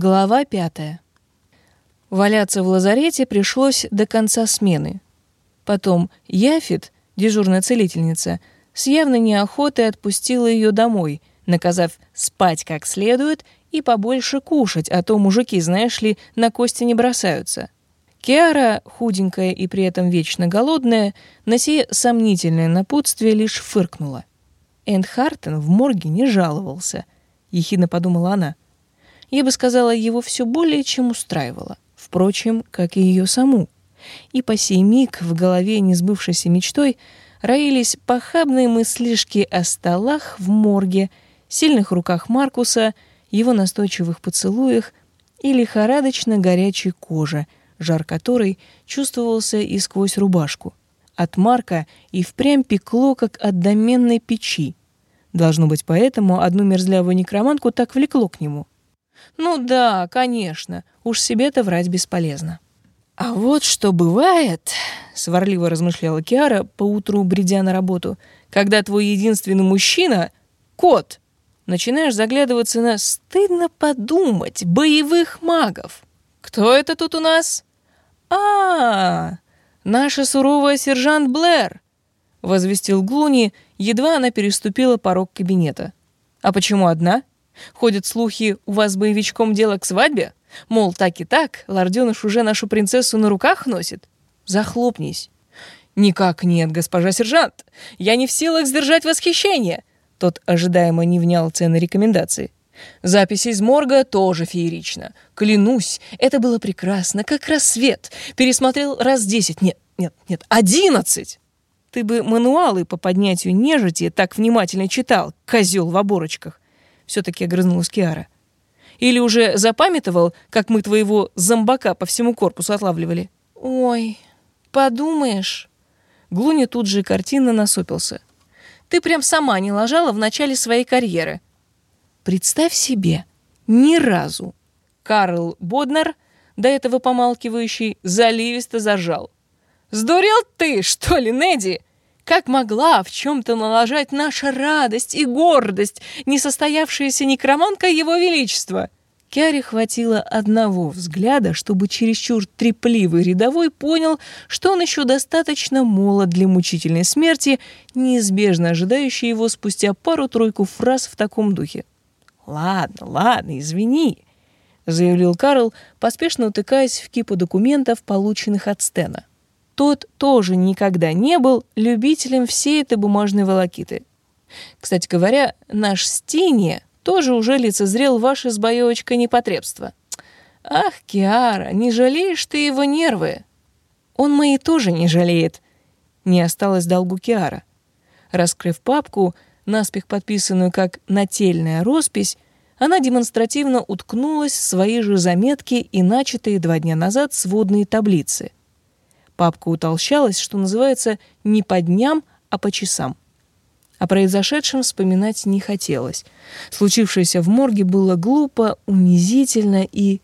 Глава пятая. Валяться в лазарете пришлось до конца смены. Потом Яфит, дежурная целительница, с явной неохотой отпустила ее домой, наказав спать как следует и побольше кушать, а то мужики, знаешь ли, на кости не бросаются. Киара, худенькая и при этом вечно голодная, на сие сомнительное напутствие лишь фыркнула. Энд Хартен в морге не жаловался, ехидно подумала она — я бы сказала, его все более чем устраивало. Впрочем, как и ее саму. И по сей миг в голове несбывшейся мечтой роились похабные мыслишки о столах в морге, сильных руках Маркуса, его настойчивых поцелуях и лихорадочно горячей коже, жар которой чувствовался и сквозь рубашку. От Марка и впрямь пекло, как от доменной печи. Должно быть, поэтому одну мерзлявую некроманку так влекло к нему — ну да, конечно, уж себе-то врать бесполезно. А вот что бывает, сварливо размышляла Киара, поутру бредя на работу, когда твой единственный мужчина — кот. Начинаешь заглядываться на, стыдно подумать, боевых магов. Кто это тут у нас? А, -а, -а наша суровая сержант Блэр, возвестил Глуни, едва она переступила порог кабинета. А почему одна? Ходят слухи, у вас боевичком дело к свадьбе? Мол, так и так, лордёныш уже нашу принцессу на руках носит. Захлопнись. Никак нет, госпожа сержант. Я не в силах сдержать восхищение. Тот ожидаемо не внял цены рекомендации. Запись из морга тоже феерично. Клянусь, это было прекрасно, как рассвет. Пересмотрел раз десять, нет, нет, нет, одиннадцать. Ты бы мануалы по поднятию нежити так внимательно читал, козел в оборочках все-таки огрызнулась Киара. Или уже запамятовал, как мы твоего зомбака по всему корпусу отлавливали? Ой, подумаешь. Глуни тут же картинно насупился. Ты прям сама не ложала в начале своей карьеры. Представь себе, ни разу. Карл Боднер, до этого помалкивающий, заливисто зажал. «Сдурел ты, что ли, Неди? Как могла в чем-то налажать наша радость и гордость, несостоявшаяся некроманка его величества? Кяре хватило одного взгляда, чтобы чересчур трепливый рядовой понял, что он еще достаточно молод для мучительной смерти, неизбежно ожидающей его спустя пару-тройку фраз в таком духе. «Ладно, ладно, извини», — заявил Карл, поспешно утыкаясь в кипу документов, полученных от Стена тот тоже никогда не был любителем всей этой бумажной волокиты. Кстати говоря, наш Стини тоже уже лицезрел ваше с боевочкой непотребство. Ах, Киара, не жалеешь ты его нервы? Он мои тоже не жалеет. Не осталось долгу Киара. Раскрыв папку, наспех подписанную как «нательная роспись», она демонстративно уткнулась в свои же заметки и начатые два дня назад сводные таблицы. Папка утолщалась, что называется, не по дням, а по часам. О произошедшем вспоминать не хотелось. Случившееся в морге было глупо, унизительно и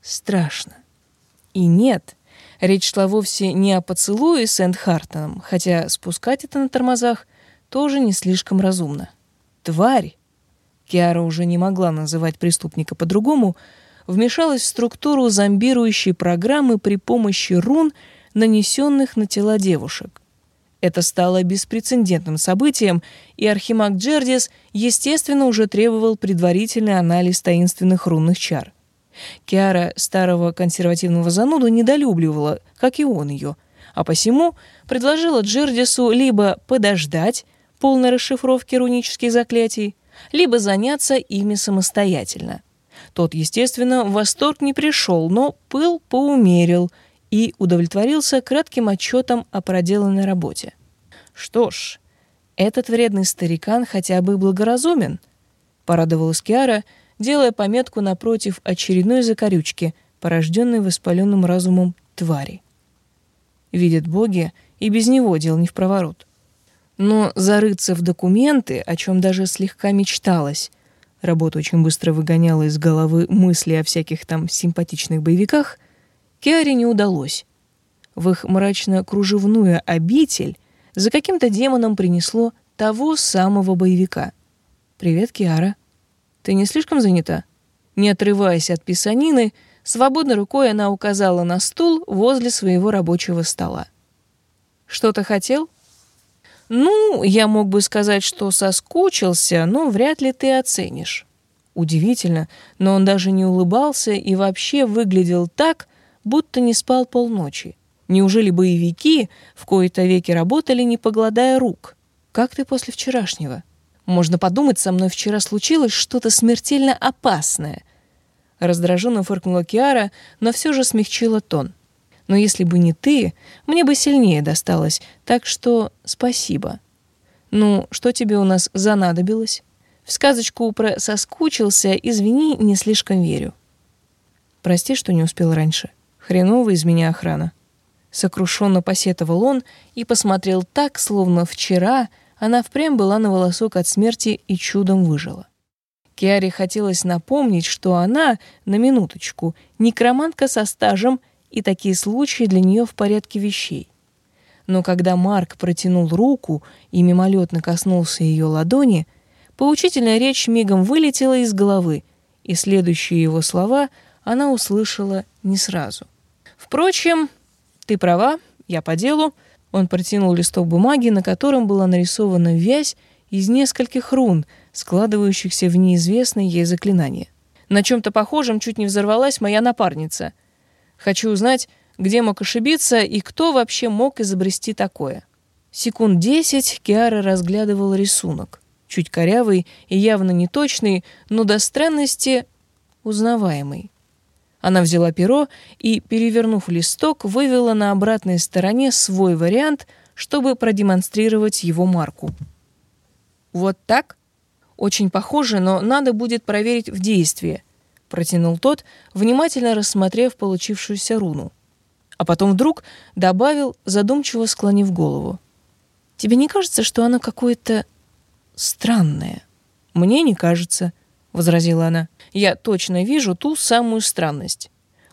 страшно. И нет, речь шла вовсе не о поцелуе с Эндхартоном, хотя спускать это на тормозах тоже не слишком разумно. Тварь, Киара уже не могла называть преступника по-другому, вмешалась в структуру зомбирующей программы при помощи рун — нанесенных на тела девушек. Это стало беспрецедентным событием, и Архимаг Джердис, естественно, уже требовал предварительный анализ таинственных рунных чар. Киара старого консервативного зануду недолюбливала, как и он ее, а посему предложила Джердису либо подождать полной расшифровки рунических заклятий, либо заняться ими самостоятельно. Тот, естественно, в восторг не пришел, но пыл поумерил – и удовлетворился кратким отчетом о проделанной работе. Что ж, этот вредный старикан хотя бы благоразумен, порадовалась Киара, делая пометку напротив очередной закорючки, порожденной воспаленным разумом твари. Видят боги, и без него дел не в проворот. Но зарыться в документы, о чем даже слегка мечталось, работа очень быстро выгоняла из головы мысли о всяких там симпатичных боевиках, Киаре не удалось. В их мрачно-кружевную обитель за каким-то демоном принесло того самого боевика. «Привет, Киара. Ты не слишком занята?» Не отрываясь от писанины, свободной рукой она указала на стул возле своего рабочего стола. «Что-то хотел?» «Ну, я мог бы сказать, что соскучился, но вряд ли ты оценишь». Удивительно, но он даже не улыбался и вообще выглядел так, будто не спал полночи. Неужели боевики в кои-то веки работали, не погладая рук? Как ты после вчерашнего? Можно подумать, со мной вчера случилось что-то смертельно опасное. Раздраженно фыркнула Киара, но все же смягчила тон. Но если бы не ты, мне бы сильнее досталось, так что спасибо. Ну, что тебе у нас занадобилось? В сказочку про «соскучился», извини, не слишком верю. Прости, что не успел раньше. Хреново из меня охрана. Сокрушенно посетовал он и посмотрел так, словно вчера она впрямь была на волосок от смерти и чудом выжила. Киаре хотелось напомнить, что она, на минуточку, некромантка со стажем, и такие случаи для нее в порядке вещей. Но когда Марк протянул руку и мимолетно коснулся ее ладони, Поучительная речь мигом вылетела из головы, и следующие его слова она услышала не сразу. «Впрочем, ты права, я по делу». Он протянул листок бумаги, на котором была нарисована вязь из нескольких рун, складывающихся в неизвестное ей заклинание. На чем-то похожем чуть не взорвалась моя напарница. Хочу узнать, где мог ошибиться и кто вообще мог изобрести такое. Секунд десять Киара разглядывала рисунок чуть корявый и явно неточный, но до странности узнаваемый. Она взяла перо и, перевернув листок, вывела на обратной стороне свой вариант, чтобы продемонстрировать его марку. «Вот так? Очень похоже, но надо будет проверить в действии», — протянул тот, внимательно рассмотрев получившуюся руну. А потом вдруг добавил, задумчиво склонив голову. «Тебе не кажется, что оно какое-то странное. Мне не кажется, возразила она. Я точно вижу ту самую странность.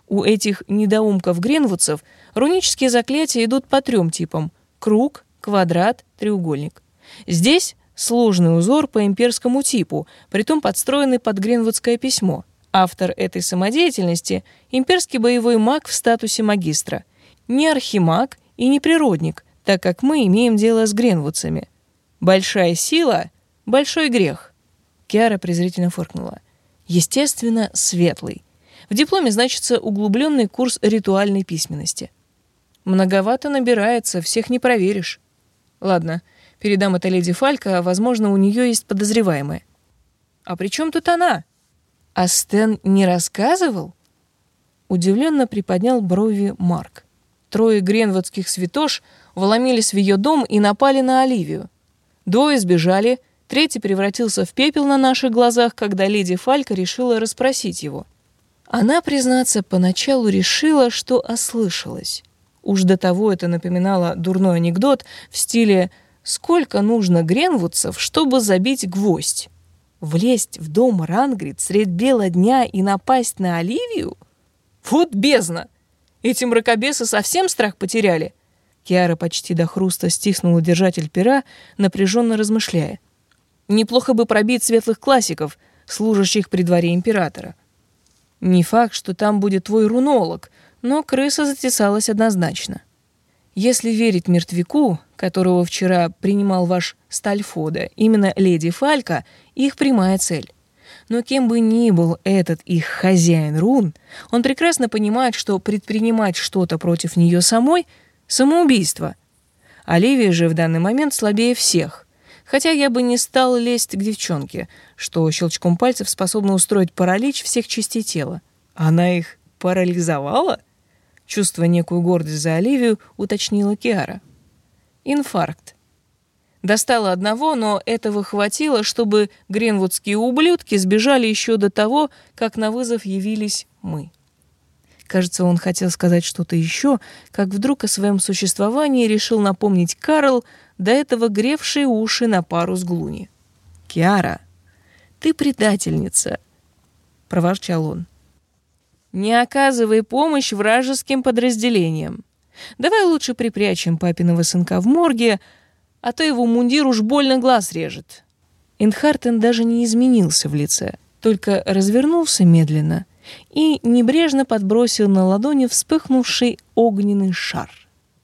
У этих недоумков-гренвудцев рунические заклятия идут по трем типам: круг, квадрат, треугольник. Здесь сложный узор по имперскому типу, притом подстроенный под гренвудское письмо. Автор этой самодеятельности имперский боевой маг в статусе магистра, не архимаг и не природник, так как мы имеем дело с гренвудцами. Большая сила — большой грех. Киара презрительно фыркнула. Естественно, светлый. В дипломе значится углубленный курс ритуальной письменности. Многовато набирается, всех не проверишь. Ладно, передам это леди Фалька, возможно, у нее есть подозреваемые. А при чем тут она? А Стэн не рассказывал? Удивленно приподнял брови Марк. Трое гренвудских святош вломились в ее дом и напали на Оливию. Двое сбежали, третий превратился в пепел на наших глазах, когда леди Фалька решила расспросить его. Она, признаться, поначалу решила, что ослышалась. Уж до того это напоминало дурной анекдот в стиле «Сколько нужно гренвудцев, чтобы забить гвоздь?» Влезть в дом Рангрид средь бела дня и напасть на Оливию? Вот бездна! Эти мракобесы совсем страх потеряли. Киара почти до хруста стиснула держатель пера, напряженно размышляя. Неплохо бы пробить светлых классиков, служащих при дворе императора. Не факт, что там будет твой рунолог, но крыса затесалась однозначно. Если верить мертвяку, которого вчера принимал ваш Стальфода, именно леди Фалька — их прямая цель. Но кем бы ни был этот их хозяин рун, он прекрасно понимает, что предпринимать что-то против нее самой — Самоубийство. Оливия же в данный момент слабее всех. Хотя я бы не стал лезть к девчонке, что щелчком пальцев способна устроить паралич всех частей тела. Она их парализовала? Чувствуя некую гордость за Оливию, уточнила Киара. Инфаркт. Достала одного, но этого хватило, чтобы гренвудские ублюдки сбежали еще до того, как на вызов явились мы. Кажется, он хотел сказать что-то еще, как вдруг о своем существовании решил напомнить Карл, до этого гревший уши на пару с Глуни. «Киара, ты предательница!» — проворчал он. «Не оказывай помощь вражеским подразделениям. Давай лучше припрячем папиного сынка в морге, а то его мундир уж больно глаз режет». Инхартен даже не изменился в лице — только развернулся медленно и небрежно подбросил на ладони вспыхнувший огненный шар.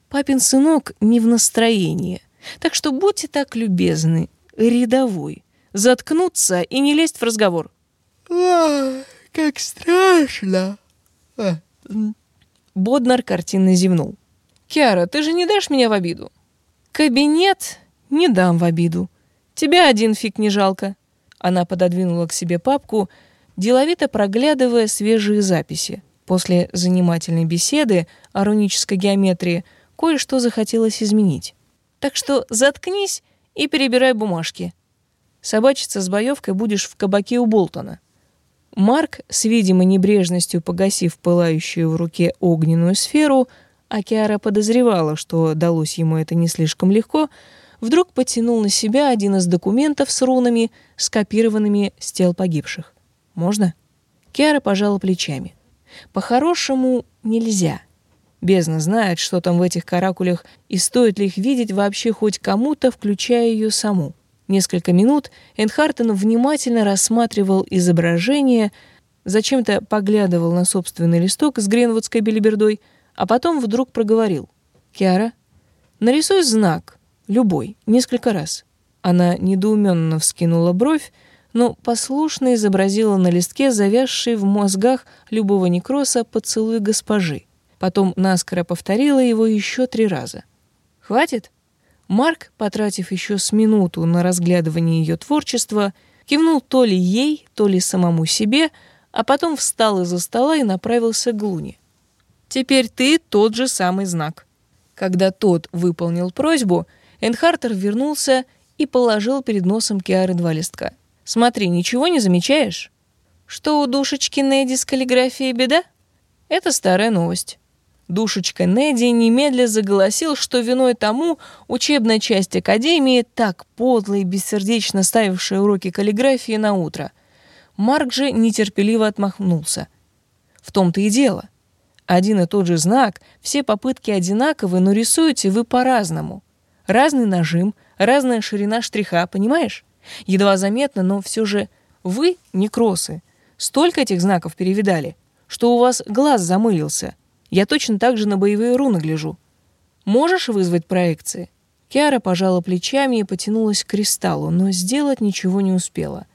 Папин сынок не в настроении, так что будьте так любезны, рядовой, заткнуться и не лезть в разговор. «А, как страшно!» а. Боднар картинно зевнул. «Киара, ты же не дашь меня в обиду?» «Кабинет не дам в обиду. Тебя один фиг не жалко». Она пододвинула к себе папку, деловито проглядывая свежие записи. После занимательной беседы о рунической геометрии кое-что захотелось изменить. Так что заткнись и перебирай бумажки. Собачиться с боевкой будешь в кабаке у Болтона. Марк, с видимой небрежностью погасив пылающую в руке огненную сферу, а Киара подозревала, что далось ему это не слишком легко, вдруг потянул на себя один из документов с рунами, скопированными с тел погибших. «Можно?» Киара пожала плечами. «По-хорошему нельзя. Бездна знает, что там в этих каракулях, и стоит ли их видеть вообще хоть кому-то, включая ее саму. Несколько минут Энхартен внимательно рассматривал изображение, зачем-то поглядывал на собственный листок с гренвудской белибердой, а потом вдруг проговорил. «Киара, нарисуй знак, любой, несколько раз». Она недоуменно вскинула бровь, но послушно изобразила на листке завязший в мозгах любого некроса поцелуй госпожи. Потом наскоро повторила его еще три раза. «Хватит?» Марк, потратив еще с минуту на разглядывание ее творчества, кивнул то ли ей, то ли самому себе, а потом встал из-за стола и направился к Луне. «Теперь ты тот же самый знак». Когда тот выполнил просьбу, Энхартер вернулся и положил перед носом Киары два листка. «Смотри, ничего не замечаешь? Что у душечки Неди с каллиграфией беда? Это старая новость. Душечка Неди немедля заголосил, что виной тому учебная часть Академии, так подло и бессердечно ставившая уроки каллиграфии на утро. Марк же нетерпеливо отмахнулся. В том-то и дело. Один и тот же знак, все попытки одинаковы, но рисуете вы по-разному. Разный нажим, разная ширина штриха, понимаешь? Едва заметно, но все же вы не кросы. Столько этих знаков перевидали, что у вас глаз замылился. Я точно так же на боевые руны гляжу. Можешь вызвать проекции?» Киара пожала плечами и потянулась к кристаллу, но сделать ничего не успела.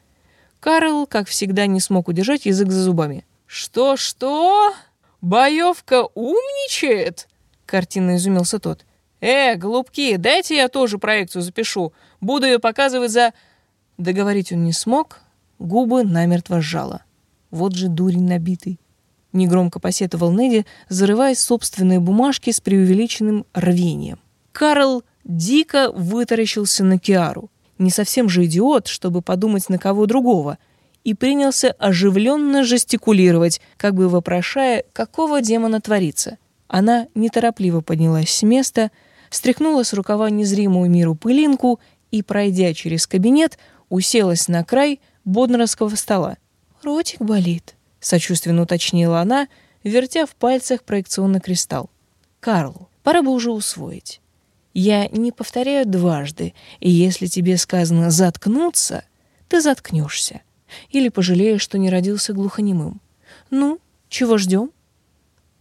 Карл, как всегда, не смог удержать язык за зубами. «Что-что? Боевка умничает?» Картинно изумился тот. «Э, голубки, дайте я тоже проекцию запишу. Буду ее показывать за...» Договорить он не смог, губы намертво сжала. Вот же дурень набитый негромко посетовал Неди, зарываясь собственные бумажки с преувеличенным рвением. Карл дико вытаращился на Киару. Не совсем же идиот, чтобы подумать на кого другого, и принялся оживленно жестикулировать, как бы вопрошая, какого демона творится. Она неторопливо поднялась с места, стряхнула с рукава незримую миру пылинку и, пройдя через кабинет, уселась на край боднерского стола. «Ротик болит», сочувственно уточнила она, вертя в пальцах проекционный кристалл. Карл, пора бы уже усвоить. Я не повторяю дважды, и если тебе сказано заткнуться, ты заткнешься. Или пожалеешь, что не родился глухонемым. Ну, чего ждем?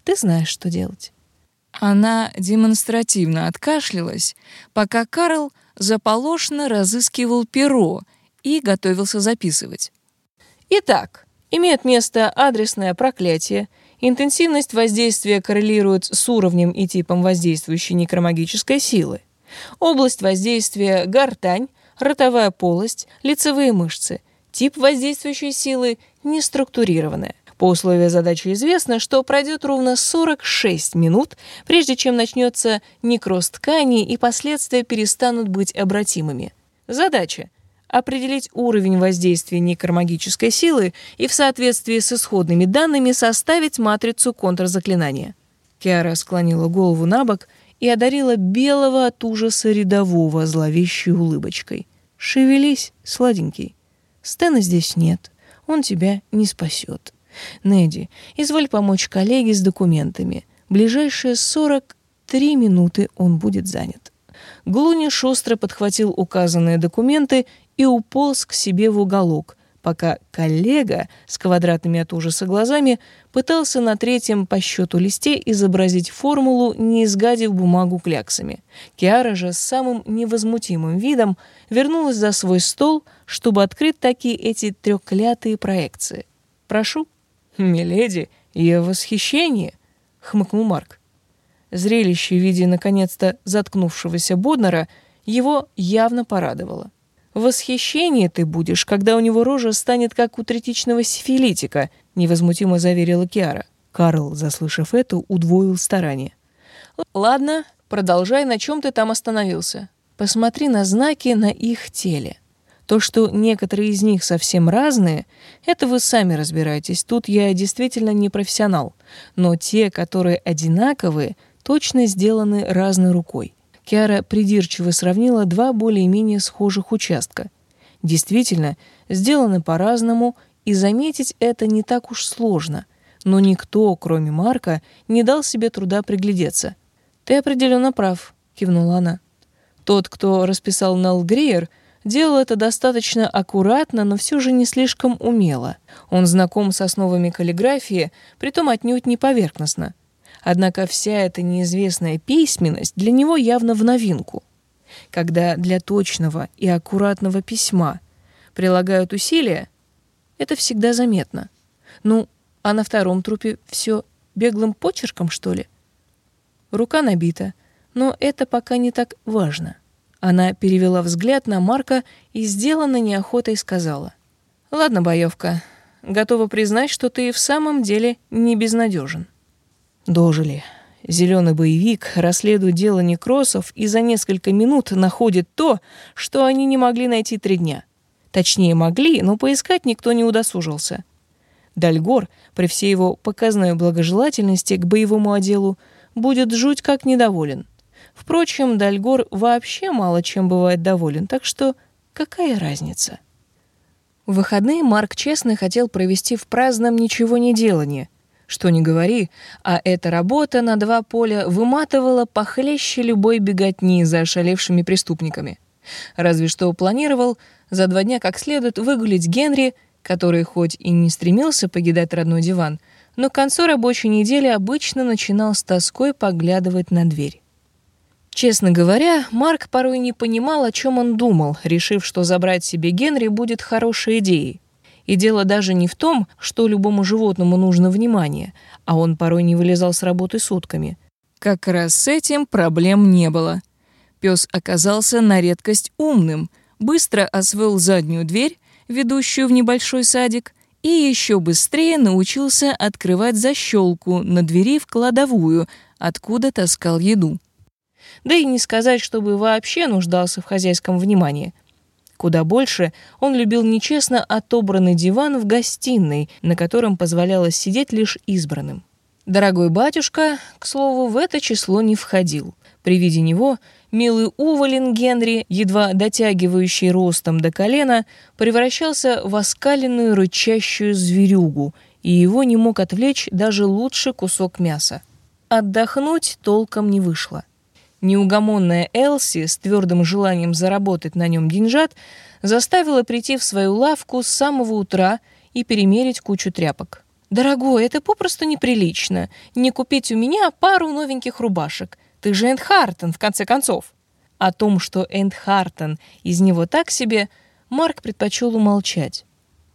Ты знаешь, что делать. Она демонстративно откашлялась, пока Карл заполошно разыскивал перо и готовился записывать. Итак, Имеет место адресное проклятие. Интенсивность воздействия коррелирует с уровнем и типом воздействующей некромагической силы. Область воздействия – гортань, ротовая полость, лицевые мышцы. Тип воздействующей силы – неструктурированная. По условию задачи известно, что пройдет ровно 46 минут, прежде чем начнется некроз тканей и последствия перестанут быть обратимыми. Задача определить уровень воздействия некромагической силы и в соответствии с исходными данными составить матрицу контрзаклинания. Киара склонила голову на бок и одарила белого от ужаса рядового зловещей улыбочкой. «Шевелись, сладенький. Стэна здесь нет. Он тебя не спасет. Неди, изволь помочь коллеге с документами. Ближайшие 43 минуты он будет занят». Глуни шустро подхватил указанные документы и уполз к себе в уголок, пока коллега с квадратными от ужаса глазами пытался на третьем по счету листе изобразить формулу, не изгадив бумагу кляксами. Киара же с самым невозмутимым видом вернулась за свой стол, чтобы открыть такие эти трёклятые проекции. «Прошу». «Миледи, я в восхищении», — хмыкнул Марк. Зрелище в виде, наконец-то, заткнувшегося Боднера его явно порадовало. В восхищении ты будешь, когда у него рожа станет как у третичного сифилитика, невозмутимо заверила Киара. Карл, заслышав это, удвоил старание. Ладно, продолжай, на чем ты там остановился. Посмотри на знаки на их теле. То, что некоторые из них совсем разные, это вы сами разбираетесь. Тут я действительно не профессионал. Но те, которые одинаковые, точно сделаны разной рукой. Киара придирчиво сравнила два более-менее схожих участка. Действительно, сделаны по-разному, и заметить это не так уж сложно, но никто, кроме Марка, не дал себе труда приглядеться. «Ты определенно прав», — кивнула она. Тот, кто расписал Нелл делал это достаточно аккуратно, но все же не слишком умело. Он знаком с основами каллиграфии, притом отнюдь не поверхностно — Однако вся эта неизвестная письменность для него явно в новинку. Когда для точного и аккуратного письма прилагают усилия, это всегда заметно. Ну, а на втором трупе все беглым почерком, что ли? Рука набита, но это пока не так важно. Она перевела взгляд на Марка и сделанно неохотой сказала. «Ладно, боевка, готова признать, что ты в самом деле не безнадежен. Дожили. Зеленый боевик расследует дело некросов и за несколько минут находит то, что они не могли найти три дня. Точнее, могли, но поискать никто не удосужился. Дальгор, при всей его показной благожелательности к боевому отделу, будет жуть как недоволен. Впрочем, Дальгор вообще мало чем бывает доволен, так что какая разница? В выходные Марк честно хотел провести в праздном ничего не делании, что ни говори, а эта работа на два поля выматывала похлеще любой беготни за ошалевшими преступниками. Разве что планировал за два дня как следует выгулить Генри, который хоть и не стремился покидать родной диван, но к концу рабочей недели обычно начинал с тоской поглядывать на дверь. Честно говоря, Марк порой не понимал, о чем он думал, решив, что забрать себе Генри будет хорошей идеей. И дело даже не в том, что любому животному нужно внимание, а он порой не вылезал с работы сутками. Как раз с этим проблем не было. Пес оказался на редкость умным, быстро освоил заднюю дверь, ведущую в небольшой садик, и еще быстрее научился открывать защелку на двери в кладовую, откуда таскал еду. Да и не сказать, чтобы вообще нуждался в хозяйском внимании. Куда больше он любил нечестно отобранный диван в гостиной, на котором позволялось сидеть лишь избранным. Дорогой батюшка, к слову, в это число не входил. При виде него милый уволен Генри, едва дотягивающий ростом до колена, превращался в оскаленную рычащую зверюгу, и его не мог отвлечь даже лучший кусок мяса. Отдохнуть толком не вышло. Неугомонная Элси с твердым желанием заработать на нем деньжат заставила прийти в свою лавку с самого утра и перемерить кучу тряпок. «Дорогой, это попросту неприлично. Не купить у меня пару новеньких рубашек. Ты же Энд Хартон, в конце концов». О том, что Энд Хартон из него так себе, Марк предпочел умолчать.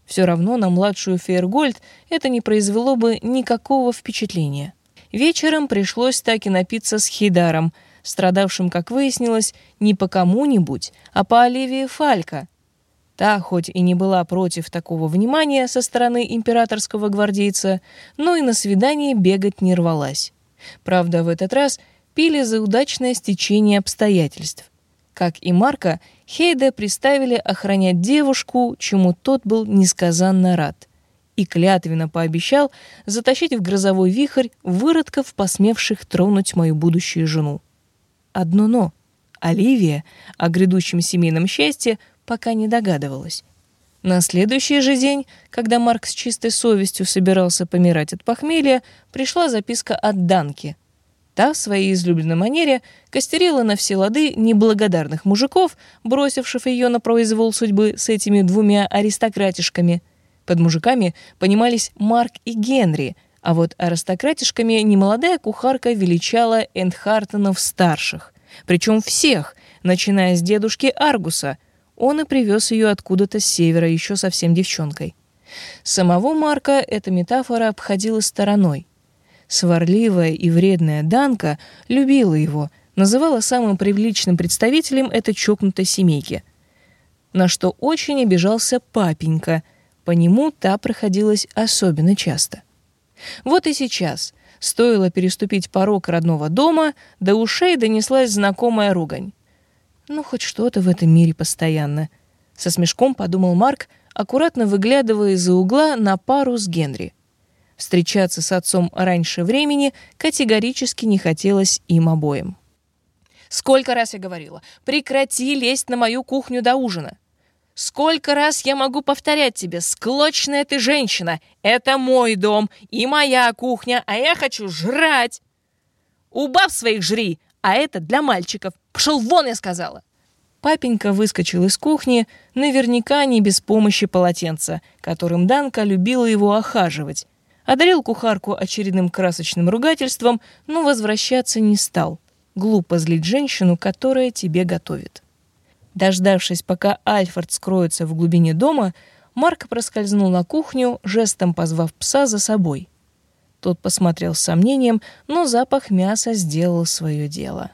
Все равно на младшую Фейергольд это не произвело бы никакого впечатления. Вечером пришлось так и напиться с Хидаром – страдавшим, как выяснилось, не по кому-нибудь, а по Оливии Фалька. Та, хоть и не была против такого внимания со стороны императорского гвардейца, но и на свидание бегать не рвалась. Правда, в этот раз пили за удачное стечение обстоятельств. Как и Марка, Хейда приставили охранять девушку, чему тот был несказанно рад. И клятвенно пообещал затащить в грозовой вихрь выродков, посмевших тронуть мою будущую жену одно «но». Оливия о грядущем семейном счастье пока не догадывалась. На следующий же день, когда Марк с чистой совестью собирался помирать от похмелья, пришла записка от Данки. Та в своей излюбленной манере костерила на все лады неблагодарных мужиков, бросивших ее на произвол судьбы с этими двумя аристократишками. Под мужиками понимались Марк и Генри, а вот аристократишками немолодая кухарка величала Эндхартенов-старших. Причем всех, начиная с дедушки Аргуса. Он и привез ее откуда-то с севера, еще совсем девчонкой. Самого Марка эта метафора обходила стороной. Сварливая и вредная Данка любила его, называла самым приличным представителем этой чокнутой семейки. На что очень обижался папенька, по нему та проходилась особенно часто. Вот и сейчас, стоило переступить порог родного дома, до ушей донеслась знакомая ругань. Ну, хоть что-то в этом мире постоянно. Со смешком подумал Марк, аккуратно выглядывая из-за угла на пару с Генри. Встречаться с отцом раньше времени категорически не хотелось им обоим. «Сколько раз я говорила, прекрати лезть на мою кухню до ужина!» Сколько раз я могу повторять тебе, склочная ты женщина, это мой дом и моя кухня, а я хочу жрать. Убав своих жри, а это для мальчиков. Пошел вон, я сказала. Папенька выскочил из кухни, наверняка не без помощи полотенца, которым Данка любила его охаживать. Одарил кухарку очередным красочным ругательством, но возвращаться не стал. Глупо злить женщину, которая тебе готовит. Дождавшись, пока Альфред скроется в глубине дома, Марк проскользнул на кухню, жестом позвав пса за собой. Тот посмотрел с сомнением, но запах мяса сделал свое дело.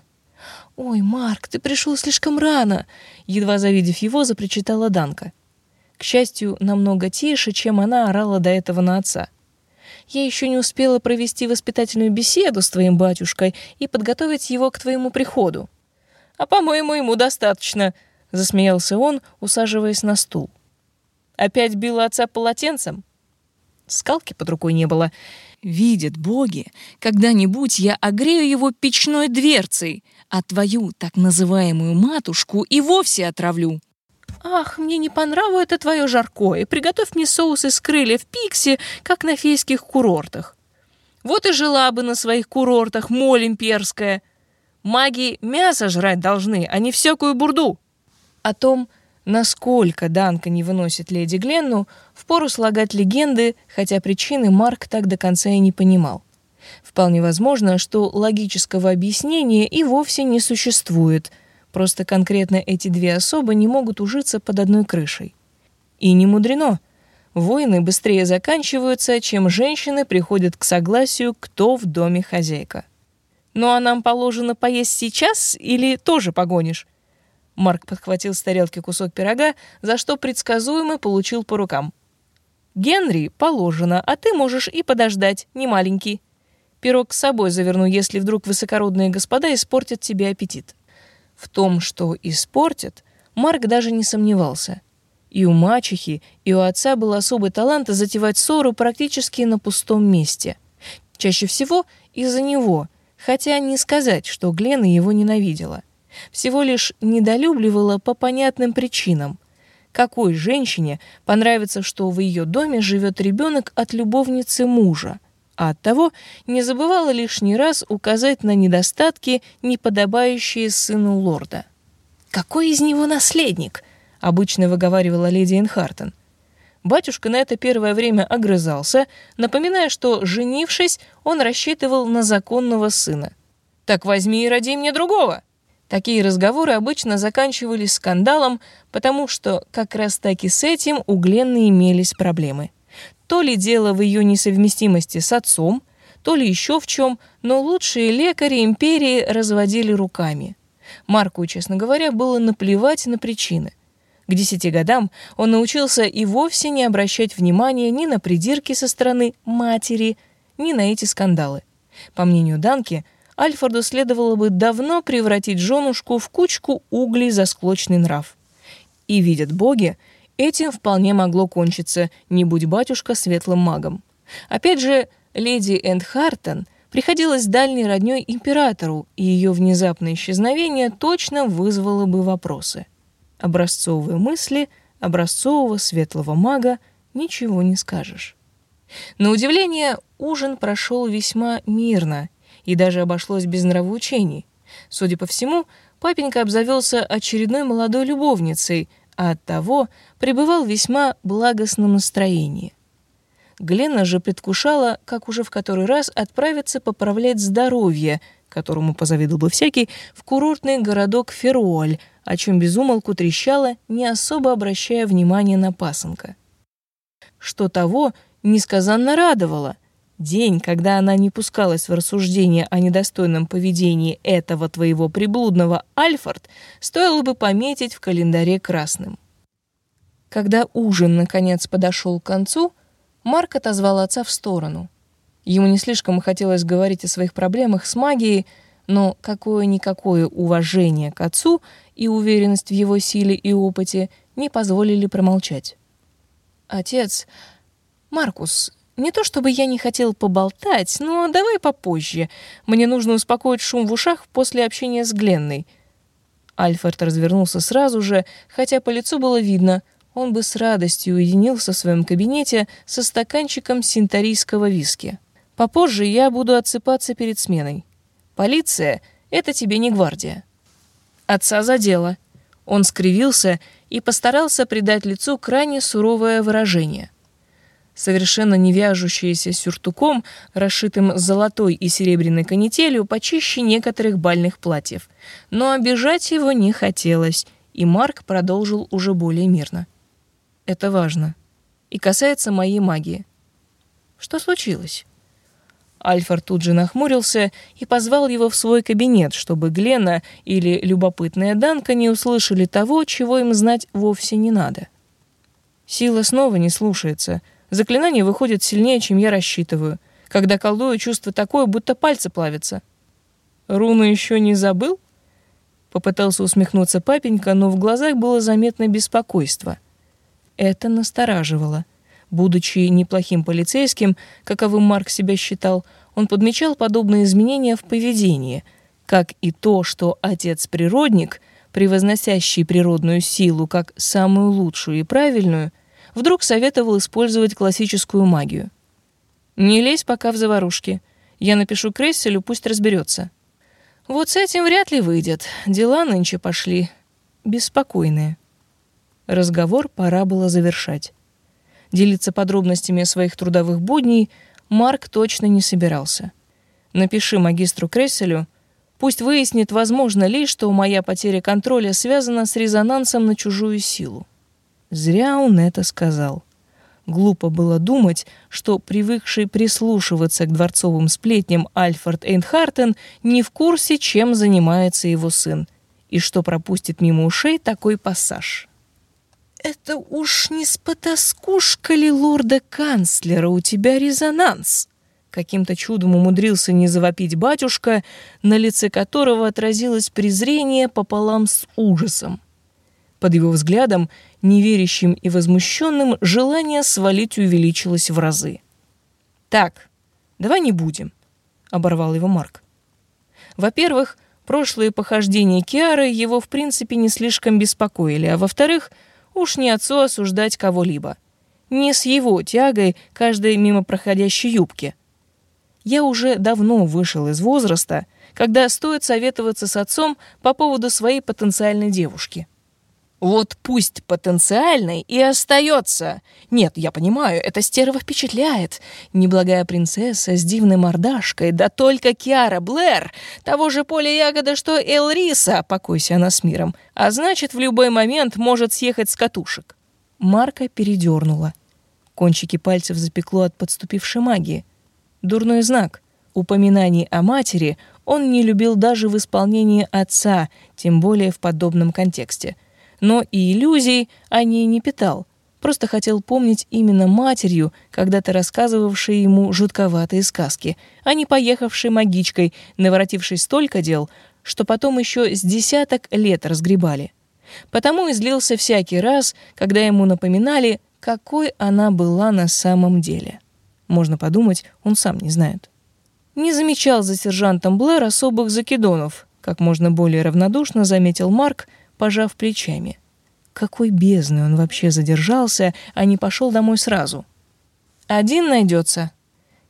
«Ой, Марк, ты пришел слишком рано!» Едва завидев его, запричитала Данка. К счастью, намного тише, чем она орала до этого на отца. «Я еще не успела провести воспитательную беседу с твоим батюшкой и подготовить его к твоему приходу». «А, по-моему, ему достаточно», — засмеялся он, усаживаясь на стул. «Опять била отца полотенцем?» Скалки под рукой не было. «Видят боги, когда-нибудь я огрею его печной дверцей, а твою так называемую матушку и вовсе отравлю». «Ах, мне не по нраву это твое жаркое. Приготовь мне соус из крыльев пикси, как на фейских курортах». «Вот и жила бы на своих курортах, моль имперская». Маги мясо жрать должны, а не всякую бурду. О том, насколько Данка не выносит леди Гленну, впору слагать легенды, хотя причины Марк так до конца и не понимал. Вполне возможно, что логического объяснения и вовсе не существует, просто конкретно эти две особы не могут ужиться под одной крышей. И не мудрено. Войны быстрее заканчиваются, чем женщины приходят к согласию, кто в доме хозяйка. «Ну а нам положено поесть сейчас или тоже погонишь?» Марк подхватил с тарелки кусок пирога, за что предсказуемо получил по рукам. «Генри положено, а ты можешь и подождать, не маленький. Пирог с собой заверну, если вдруг высокородные господа испортят тебе аппетит». В том, что испортят, Марк даже не сомневался. И у мачехи, и у отца был особый талант затевать ссору практически на пустом месте. Чаще всего из-за него, хотя не сказать, что Глена его ненавидела. Всего лишь недолюбливала по понятным причинам. Какой женщине понравится, что в ее доме живет ребенок от любовницы мужа, а оттого не забывала лишний раз указать на недостатки, не подобающие сыну лорда. «Какой из него наследник?» — обычно выговаривала леди Энхартен — Батюшка на это первое время огрызался, напоминая, что, женившись, он рассчитывал на законного сына. «Так возьми и роди мне другого!» Такие разговоры обычно заканчивались скандалом, потому что как раз-таки с этим у Гленны имелись проблемы. То ли дело в ее несовместимости с отцом, то ли еще в чем, но лучшие лекари империи разводили руками. Марку, честно говоря, было наплевать на причины – к десяти годам он научился и вовсе не обращать внимания ни на придирки со стороны матери, ни на эти скандалы. По мнению Данки, Альфорду следовало бы давно превратить женушку в кучку углей за склочный нрав. И, видят боги, этим вполне могло кончиться, не будь батюшка светлым магом. Опять же, леди Эндхартен приходилась дальней роднёй императору, и ее внезапное исчезновение точно вызвало бы вопросы образцовые мысли образцового светлого мага ничего не скажешь. На удивление, ужин прошел весьма мирно, и даже обошлось без нравоучений. Судя по всему, папенька обзавелся очередной молодой любовницей, а оттого пребывал в весьма благостном настроении. Глена же предвкушала, как уже в который раз отправиться поправлять здоровье, которому позавидовал бы всякий, в курортный городок Феруаль, о чем безумолку трещала, не особо обращая внимания на пасынка. Что того несказанно радовало. День, когда она не пускалась в рассуждение о недостойном поведении этого твоего приблудного Альфорд, стоило бы пометить в календаре красным. Когда ужин наконец подошел к концу, Марк отозвал отца в сторону. Ему не слишком хотелось говорить о своих проблемах с магией, но какое-никакое уважение к отцу и уверенность в его силе и опыте не позволили промолчать. «Отец, Маркус, не то чтобы я не хотел поболтать, но давай попозже. Мне нужно успокоить шум в ушах после общения с Гленной». Альфред развернулся сразу же, хотя по лицу было видно — он бы с радостью уединился в своем кабинете со стаканчиком синтарийского виски. Попозже я буду отсыпаться перед сменой. Полиция — это тебе не гвардия. Отца задело. Он скривился и постарался придать лицу крайне суровое выражение. Совершенно не вяжущееся сюртуком, расшитым золотой и серебряной канителью, почище некоторых бальных платьев. Но обижать его не хотелось, и Марк продолжил уже более мирно. Это важно. И касается моей магии. Что случилось? Альфар тут же нахмурился и позвал его в свой кабинет, чтобы Глена или любопытная Данка не услышали того, чего им знать вовсе не надо. Сила снова не слушается. Заклинание выходит сильнее, чем я рассчитываю. Когда колдую, чувство такое, будто пальцы плавятся. Руну еще не забыл? Попытался усмехнуться папенька, но в глазах было заметно беспокойство. Это настораживало. Будучи неплохим полицейским, каковым Марк себя считал, он подмечал подобные изменения в поведении, как и то, что отец-природник, превозносящий природную силу как самую лучшую и правильную, вдруг советовал использовать классическую магию. «Не лезь пока в заварушки. Я напишу Кресселю, пусть разберется». Вот с этим вряд ли выйдет. Дела нынче пошли беспокойные. Разговор пора было завершать. Делиться подробностями своих трудовых будней Марк точно не собирался. Напиши магистру Кресселю, пусть выяснит, возможно ли, что моя потеря контроля связана с резонансом на чужую силу. Зря он это сказал. Глупо было думать, что привыкший прислушиваться к дворцовым сплетням Альфред Эйнхартен не в курсе, чем занимается его сын, и что пропустит мимо ушей такой пассаж. «Это уж не с потаскушка ли лорда-канцлера у тебя резонанс?» Каким-то чудом умудрился не завопить батюшка, на лице которого отразилось презрение пополам с ужасом. Под его взглядом, неверящим и возмущенным, желание свалить увеличилось в разы. «Так, давай не будем», — оборвал его Марк. Во-первых, прошлые похождения Киары его в принципе не слишком беспокоили, а во-вторых — Уж не отцу осуждать кого-либо. Не с его тягой каждой мимо проходящей юбки. Я уже давно вышел из возраста, когда стоит советоваться с отцом по поводу своей потенциальной девушки. Вот пусть потенциальной и остается. Нет, я понимаю, эта стерва впечатляет. Неблагая принцесса с дивной мордашкой, да только Киара Блэр, того же поля ягода, что Элриса, покойся она с миром, а значит, в любой момент может съехать с катушек. Марка передернула. Кончики пальцев запекло от подступившей магии. Дурной знак. Упоминаний о матери он не любил даже в исполнении отца, тем более в подобном контексте — но и иллюзий о ней не питал. Просто хотел помнить именно матерью, когда-то рассказывавшей ему жутковатые сказки, а не поехавшей магичкой, наворотившей столько дел, что потом еще с десяток лет разгребали. Потому и злился всякий раз, когда ему напоминали, какой она была на самом деле. Можно подумать, он сам не знает. Не замечал за сержантом Блэр особых закидонов, как можно более равнодушно заметил Марк, пожав плечами. Какой бездны он вообще задержался, а не пошел домой сразу? Один найдется.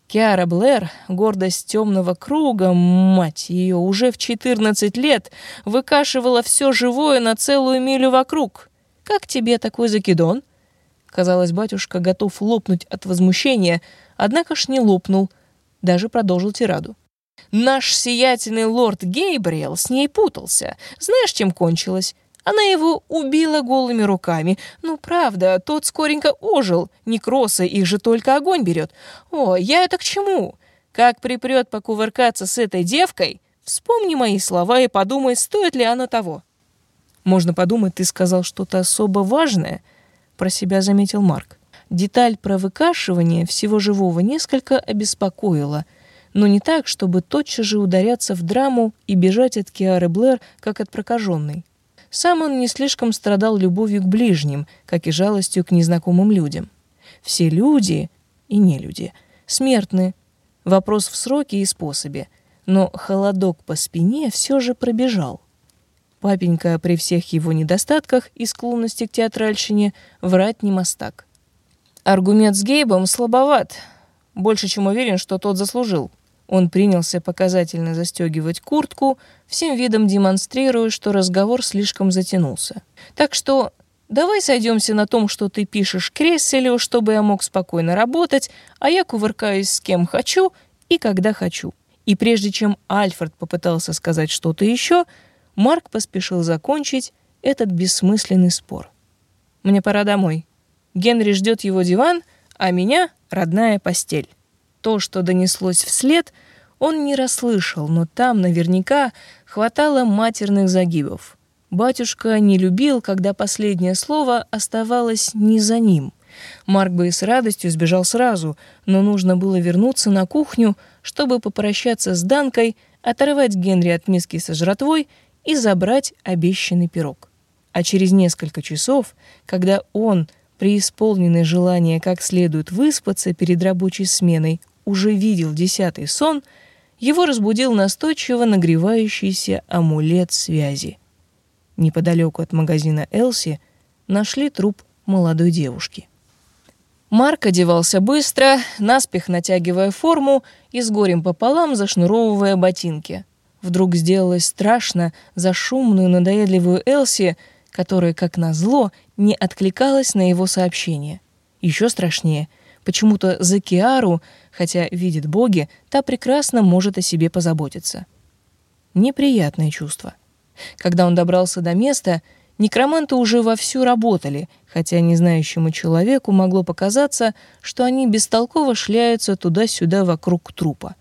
Киара Блэр, гордость темного круга, мать ее, уже в 14 лет выкашивала все живое на целую милю вокруг. Как тебе такой закидон? Казалось, батюшка готов лопнуть от возмущения, однако ж не лопнул, даже продолжил тираду. Наш сиятельный лорд Гейбриэл с ней путался. Знаешь, чем кончилось? Она его убила голыми руками. Ну, правда, тот скоренько ожил. Некросы, их же только огонь берет. О, я это к чему? Как припрет покувыркаться с этой девкой, вспомни мои слова и подумай, стоит ли оно того. Можно подумать, ты сказал что-то особо важное, про себя заметил Марк. Деталь про выкашивание всего живого несколько обеспокоила, но не так, чтобы тотчас же ударяться в драму и бежать от Киары Блэр, как от прокаженной. Сам он не слишком страдал любовью к ближним, как и жалостью к незнакомым людям. Все люди и не люди смертны. Вопрос в сроке и способе, но холодок по спине все же пробежал. Папенька при всех его недостатках и склонности к театральщине врать не мастак. Аргумент с Гейбом слабоват. Больше чем уверен, что тот заслужил. Он принялся показательно застегивать куртку, всем видом демонстрируя, что разговор слишком затянулся. Так что давай сойдемся на том, что ты пишешь Кресселю, чтобы я мог спокойно работать, а я кувыркаюсь с кем хочу и когда хочу. И прежде чем Альфред попытался сказать что-то еще, Марк поспешил закончить этот бессмысленный спор. Мне пора домой. Генри ждет его диван, а меня — родная постель. То, что донеслось вслед, он не расслышал, но там наверняка хватало матерных загибов. Батюшка не любил, когда последнее слово оставалось не за ним. Марк бы и с радостью сбежал сразу, но нужно было вернуться на кухню, чтобы попрощаться с Данкой, оторвать Генри от миски со жратвой и забрать обещанный пирог. А через несколько часов, когда он, преисполненный желания как следует выспаться перед рабочей сменой, уже видел десятый сон, его разбудил настойчиво нагревающийся амулет связи. Неподалеку от магазина Элси нашли труп молодой девушки. Марк одевался быстро, наспех натягивая форму и с горем пополам зашнуровывая ботинки. Вдруг сделалось страшно за шумную, надоедливую Элси, которая, как назло, не откликалась на его сообщение. Еще страшнее — Почему-то за Киару, хотя видит боги, та прекрасно может о себе позаботиться. Неприятное чувство. Когда он добрался до места, некроманты уже вовсю работали, хотя незнающему человеку могло показаться, что они бестолково шляются туда-сюда вокруг трупа.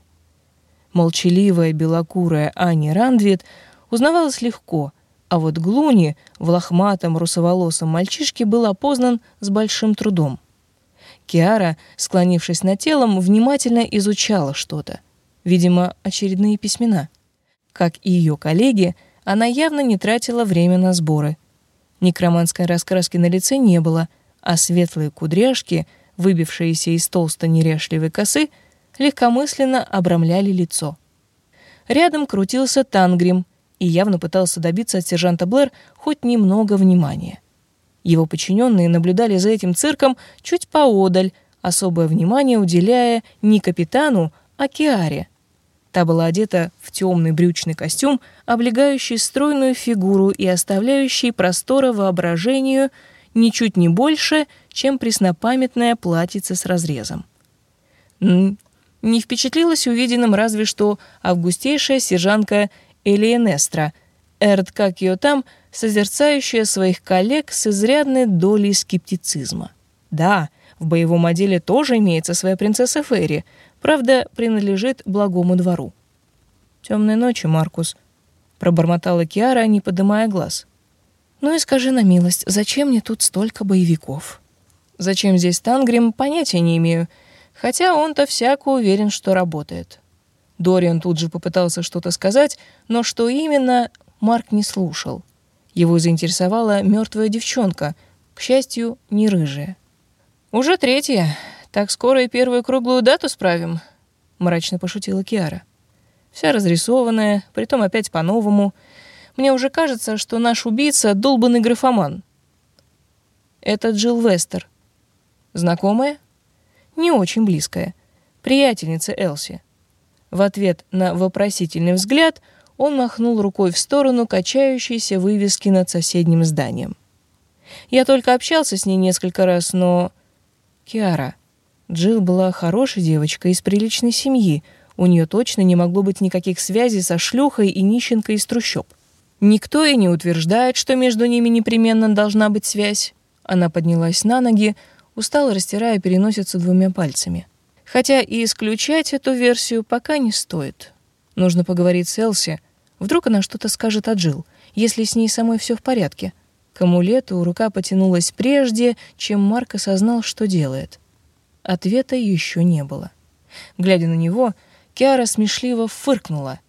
Молчаливая белокурая Ани Рандвит узнавалась легко, а вот Глуни в лохматом русоволосом мальчишке был опознан с большим трудом. Киара, склонившись над телом, внимательно изучала что-то. Видимо, очередные письмена. Как и ее коллеги, она явно не тратила время на сборы. Некроманской раскраски на лице не было, а светлые кудряшки, выбившиеся из толсто неряшливой косы, легкомысленно обрамляли лицо. Рядом крутился Тангрим и явно пытался добиться от сержанта Блэр хоть немного внимания. Его подчиненные наблюдали за этим цирком чуть поодаль, особое внимание уделяя не капитану, а Киаре. Та была одета в темный брючный костюм, облегающий стройную фигуру и оставляющий простора воображению ничуть не больше, чем преснопамятное платьице с разрезом. Не впечатлилась увиденным разве что августейшая сержантка Элиенестра. Эрд, как ее там, — созерцающая своих коллег с изрядной долей скептицизма. Да, в боевом отделе тоже имеется своя принцесса Ферри, правда, принадлежит благому двору. «Темной ночи, Маркус», — пробормотала Киара, не поднимая глаз. «Ну и скажи на милость, зачем мне тут столько боевиков?» «Зачем здесь Тангрим, понятия не имею, хотя он-то всяко уверен, что работает». Дориан тут же попытался что-то сказать, но что именно, Марк не слушал. Его заинтересовала мертвая девчонка, к счастью, не рыжая. «Уже третья. Так скоро и первую круглую дату справим», — мрачно пошутила Киара. «Вся разрисованная, притом опять по-новому. Мне уже кажется, что наш убийца — долбанный графоман». «Это Джилл Вестер. Знакомая?» «Не очень близкая. приятельница Элси. В ответ на вопросительный взгляд он махнул рукой в сторону качающейся вывески над соседним зданием. Я только общался с ней несколько раз, но... Киара. Джилл была хорошей девочкой из приличной семьи. У нее точно не могло быть никаких связей со шлюхой и нищенкой из трущоб. Никто и не утверждает, что между ними непременно должна быть связь. Она поднялась на ноги, устало растирая переносицу двумя пальцами. Хотя и исключать эту версию пока не стоит. Нужно поговорить с Элси. Вдруг она что-то скажет о Джилл, если с ней самой все в порядке. К амулету рука потянулась прежде, чем Марк осознал, что делает. Ответа еще не было. Глядя на него, Киара смешливо фыркнула.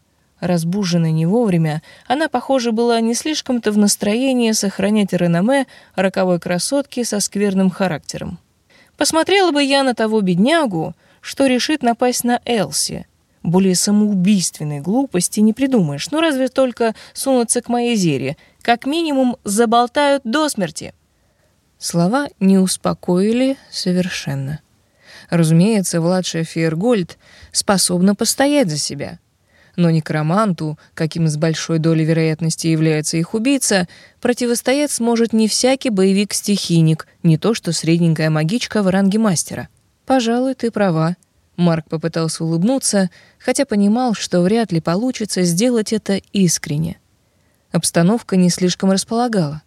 Разбуженная не вовремя, она, похоже, была не слишком-то в настроении сохранять реноме роковой красотки со скверным характером. Посмотрела бы я на того беднягу, что решит напасть на Элси. Более самоубийственной глупости не придумаешь, ну разве только сунуться к моей зере. Как минимум заболтают до смерти. Слова не успокоили совершенно. Разумеется, младшая Фейергольд способна постоять за себя. Но некроманту, каким с большой долей вероятности является их убийца, противостоять сможет не всякий боевик-стихийник, не то что средненькая магичка в ранге мастера. «Пожалуй, ты права». Марк попытался улыбнуться, хотя понимал, что вряд ли получится сделать это искренне. Обстановка не слишком располагала.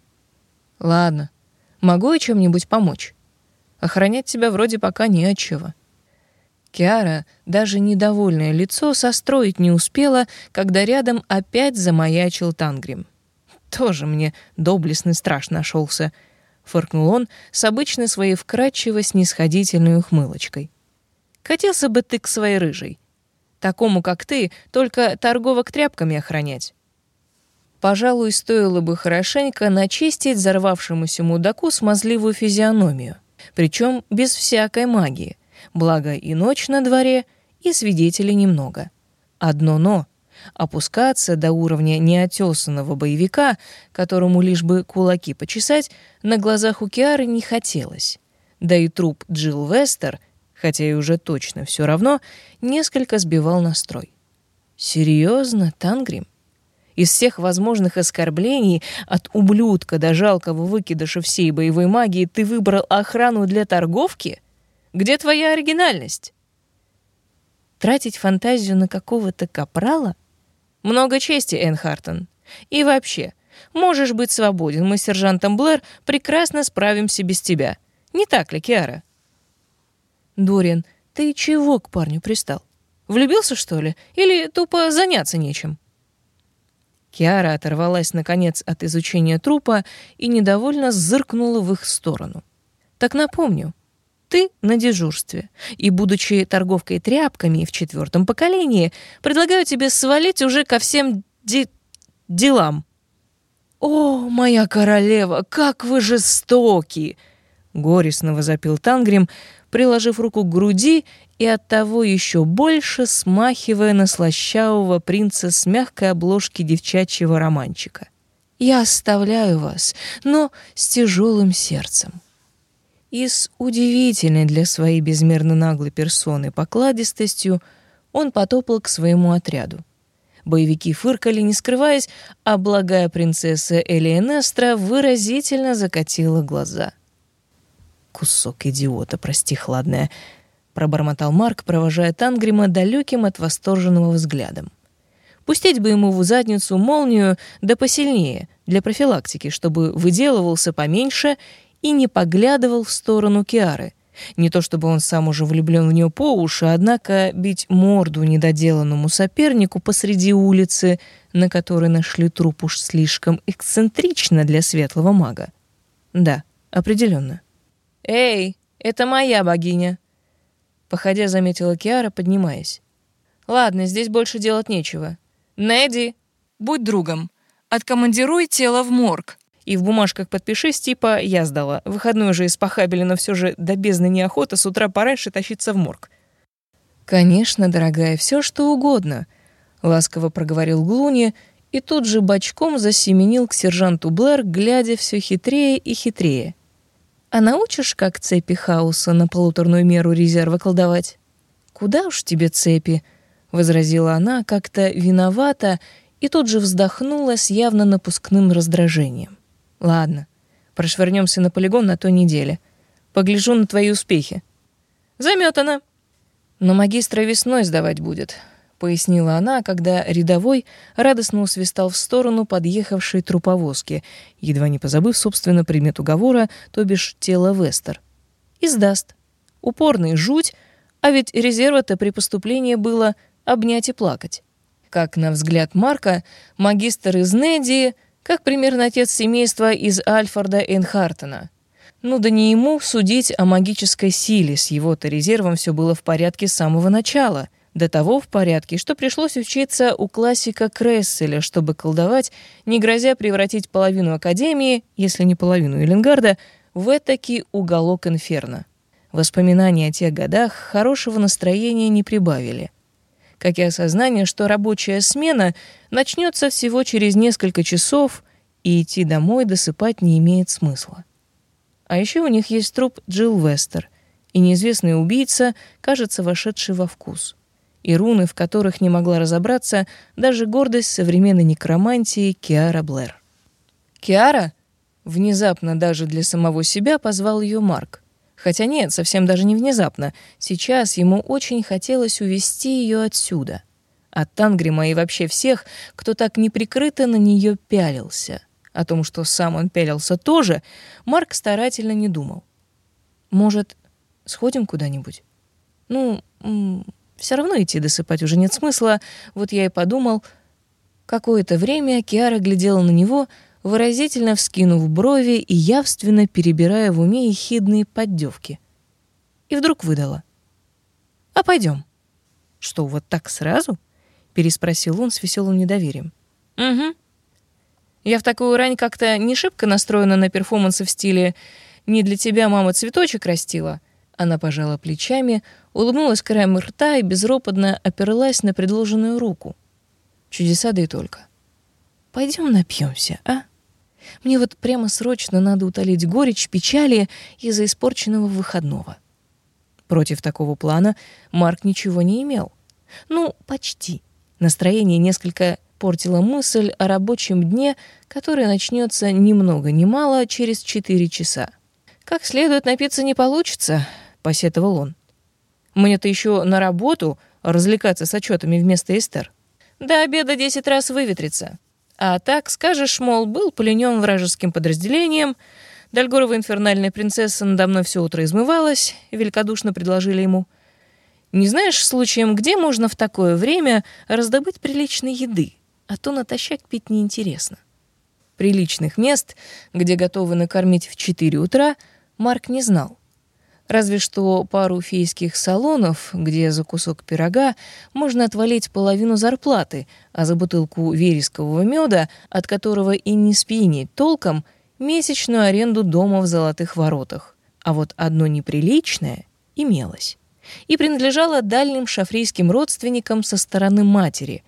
«Ладно, могу я чем-нибудь помочь?» Охранять тебя вроде пока не от чего. Киара даже недовольное лицо состроить не успела, когда рядом опять замаячил Тангрим. «Тоже мне доблестный страж нашелся», — фыркнул он с обычной своей вкрадчиво снисходительной ухмылочкой. «Катился бы ты к своей рыжей. Такому, как ты, только торговок тряпками охранять. Пожалуй, стоило бы хорошенько начистить взорвавшемуся мудаку смазливую физиономию причем без всякой магии. Благо и ночь на дворе, и свидетелей немного. Одно «но» — опускаться до уровня неотесанного боевика, которому лишь бы кулаки почесать, на глазах у Киары не хотелось. Да и труп Джилл Вестер, хотя и уже точно все равно, несколько сбивал настрой. Серьезно, Тангрим? Из всех возможных оскорблений, от ублюдка до жалкого выкидыша всей боевой магии, ты выбрал охрану для торговки? Где твоя оригинальность? Тратить фантазию на какого-то капрала? Много чести, Энн Хартон. И вообще, можешь быть свободен, мы с сержантом Блэр прекрасно справимся без тебя. Не так ли, Киара? Дориан, ты чего к парню пристал? Влюбился, что ли? Или тупо заняться нечем? Киара оторвалась, наконец, от изучения трупа и недовольно зыркнула в их сторону. «Так напомню, ты на дежурстве, и, будучи торговкой тряпками в четвертом поколении, предлагаю тебе свалить уже ко всем де... делам». «О, моя королева, как вы жестоки!» — горестно возопил Тангрим, приложив руку к груди и оттого еще больше смахивая на слащавого принца с мягкой обложки девчачьего романчика. «Я оставляю вас, но с тяжелым сердцем». И с удивительной для своей безмерно наглой персоны покладистостью он потопал к своему отряду. Боевики фыркали, не скрываясь, а благая принцесса Элиенестра выразительно закатила глаза. «Кусок идиота, прости, хладная», пробормотал Марк, провожая Тангрима далеким от восторженного взглядом. Пустить бы ему в задницу молнию да посильнее, для профилактики, чтобы выделывался поменьше и не поглядывал в сторону Киары. Не то чтобы он сам уже влюблен в нее по уши, однако бить морду недоделанному сопернику посреди улицы, на которой нашли труп уж слишком эксцентрично для светлого мага. Да, определенно. «Эй, это моя богиня!» Походя, заметила Киара, поднимаясь. «Ладно, здесь больше делать нечего. Неди, будь другом. Откомандируй тело в морг. И в бумажках подпишись, типа «я сдала». Выходной уже испохабили, но все же до бездны неохота с утра пораньше тащиться в морг». «Конечно, дорогая, все что угодно», — ласково проговорил Глуни и тут же бочком засеменил к сержанту Блэр, глядя все хитрее и хитрее. А научишь, как цепи хаоса на полуторную меру резерва колдовать? «Куда уж тебе цепи?» — возразила она как-то виновата и тут же вздохнула с явно напускным раздражением. «Ладно, прошвырнемся на полигон на той неделе. Погляжу на твои успехи». «Заметана». «Но магистра весной сдавать будет», — пояснила она, когда рядовой радостно усвистал в сторону подъехавшей труповозки, едва не позабыв, собственно, предмет уговора, то бишь тело Вестер. «И сдаст. Упорный жуть, а ведь резерва-то при поступлении было обнять и плакать». Как, на взгляд Марка, магистр из Неди, как примерно отец семейства из Альфорда Энхартена. Ну да не ему судить о магической силе, с его-то резервом все было в порядке с самого начала — до того в порядке, что пришлось учиться у классика Кресселя, чтобы колдовать, не грозя превратить половину Академии, если не половину Эленгарда, в этакий уголок инферно. Воспоминания о тех годах хорошего настроения не прибавили. Как и осознание, что рабочая смена начнется всего через несколько часов, и идти домой досыпать не имеет смысла. А еще у них есть труп Джилл Вестер, и неизвестный убийца, кажется, вошедший во вкус и руны, в которых не могла разобраться даже гордость современной некромантии Киара Блэр. «Киара?» Внезапно даже для самого себя позвал ее Марк. Хотя нет, совсем даже не внезапно. Сейчас ему очень хотелось увести ее отсюда. От Тангрима и вообще всех, кто так неприкрыто на нее пялился. О том, что сам он пялился тоже, Марк старательно не думал. «Может, сходим куда-нибудь? Ну, все равно идти досыпать уже нет смысла. Вот я и подумал. Какое-то время Киара глядела на него, выразительно вскинув брови и явственно перебирая в уме ехидные поддевки. И вдруг выдала. «А пойдем». «Что, вот так сразу?» — переспросил он с веселым недоверием. «Угу. Я в такую рань как-то не шибко настроена на перформансы в стиле «Не для тебя мама цветочек растила», она пожала плечами, улыбнулась краем рта и безропотно оперлась на предложенную руку. Чудеса да и только. Пойдем напьемся, а? Мне вот прямо срочно надо утолить горечь печали из-за испорченного выходного. Против такого плана Марк ничего не имел. Ну, почти. Настроение несколько портила мысль о рабочем дне, который начнется ни много ни мало через четыре часа. Как следует напиться не получится, — посетовал он. «Мне-то еще на работу развлекаться с отчетами вместо Эстер. До обеда десять раз выветрится. А так скажешь, мол, был пленен вражеским подразделением, Дальгорова инфернальная принцесса надо мной все утро измывалась, великодушно предложили ему. Не знаешь случаем, где можно в такое время раздобыть приличной еды, а то натощак пить неинтересно. Приличных мест, где готовы накормить в четыре утра, Марк не знал. Разве что пару фейских салонов, где за кусок пирога можно отвалить половину зарплаты, а за бутылку верескового меда, от которого и не спинить толком, месячную аренду дома в Золотых Воротах. А вот одно неприличное имелось. И принадлежало дальним шафрийским родственникам со стороны матери.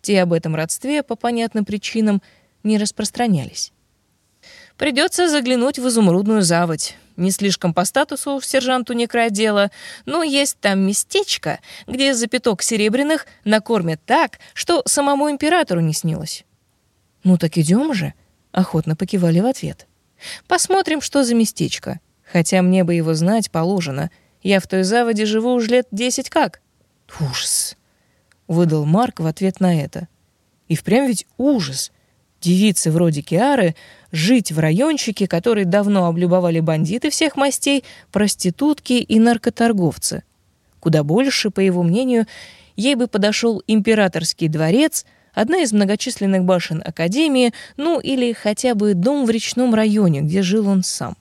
Те об этом родстве по понятным причинам не распространялись. Придется заглянуть в изумрудную заводь. Не слишком по статусу сержанту некроотдела, но есть там местечко, где за пяток серебряных накормят так, что самому императору не снилось. «Ну так идем же», — охотно покивали в ответ. «Посмотрим, что за местечко. Хотя мне бы его знать положено. Я в той заводе живу уже лет десять как». «Ужас», — выдал Марк в ответ на это. «И впрямь ведь ужас. Девицы вроде Киары жить в райончике, который давно облюбовали бандиты всех мастей, проститутки и наркоторговцы. Куда больше, по его мнению, ей бы подошел императорский дворец, одна из многочисленных башен Академии, ну или хотя бы дом в речном районе, где жил он сам.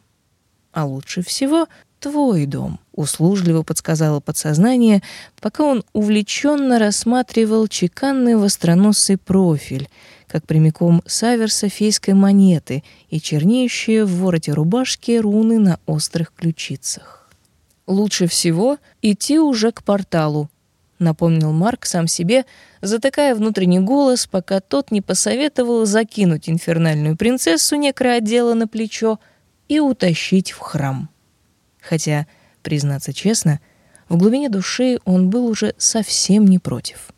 А лучше всего твой дом, услужливо подсказало подсознание, пока он увлеченно рассматривал чеканный востроносый профиль — как прямиком с аверса фейской монеты и чернеющие в вороте рубашки руны на острых ключицах. «Лучше всего идти уже к порталу», — напомнил Марк сам себе, затыкая внутренний голос, пока тот не посоветовал закинуть инфернальную принцессу некроотдела на плечо и утащить в храм. Хотя, признаться честно, В глубине души он был уже совсем не против.